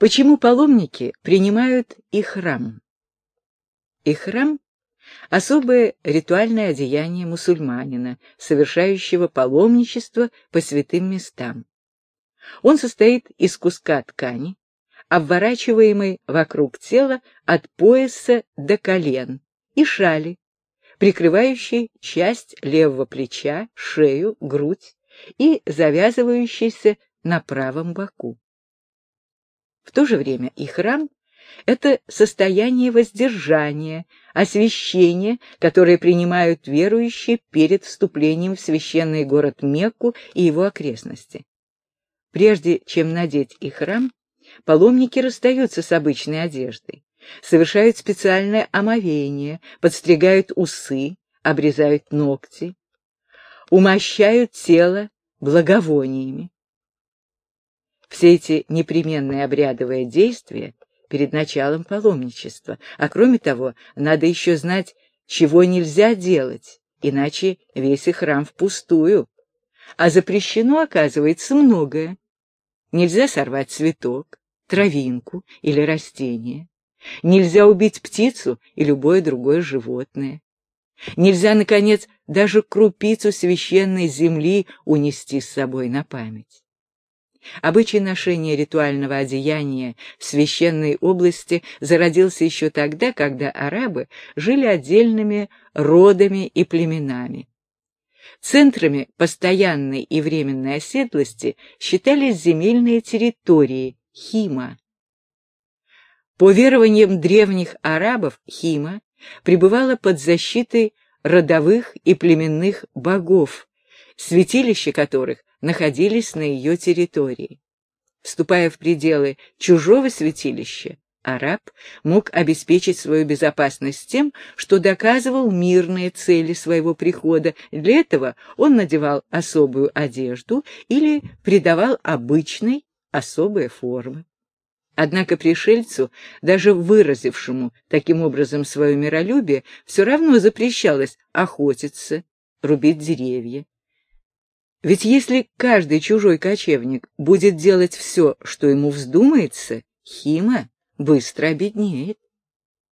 Почему паломники принимают ихрам? Ихрам — особое ритуальное одеяние мусульманина, совершающего паломничество по святым местам. Он состоит из куска ткани, обворачиваемой вокруг тела от пояса до колен, и шали, прикрывающей часть левого плеча, шею, грудь и завязывающейся на правом боку. В то же время и храм — это состояние воздержания, освящения, которое принимают верующие перед вступлением в священный город Мекку и его окрестности. Прежде чем надеть и храм, паломники расстаются с обычной одеждой, совершают специальное омовение, подстригают усы, обрезают ногти, умощают тело благовониями. Все эти непременные обрядовые действия перед началом паломничества, а кроме того, надо еще знать, чего нельзя делать, иначе весь и храм впустую. А запрещено, оказывается, многое. Нельзя сорвать цветок, травинку или растение. Нельзя убить птицу и любое другое животное. Нельзя, наконец, даже крупицу священной земли унести с собой на память. Обычай ношения ритуального одеяния в священной области зародился еще тогда, когда арабы жили отдельными родами и племенами. Центрами постоянной и временной оседлости считались земельные территории Хима. По верованиям древних арабов Хима пребывала под защитой родовых и племенных богов, святилища которых находились на ее территории. Вступая в пределы чужого святилища, араб мог обеспечить свою безопасность тем, что доказывал мирные цели своего прихода. Для этого он надевал особую одежду или придавал обычной особые формы. Однако пришельцу, даже выразившему таким образом свое миролюбие, все равно запрещалось охотиться, рубить деревья. Ведь если каждый чужой кочевник будет делать все, что ему вздумается, Хима быстро обеднеет.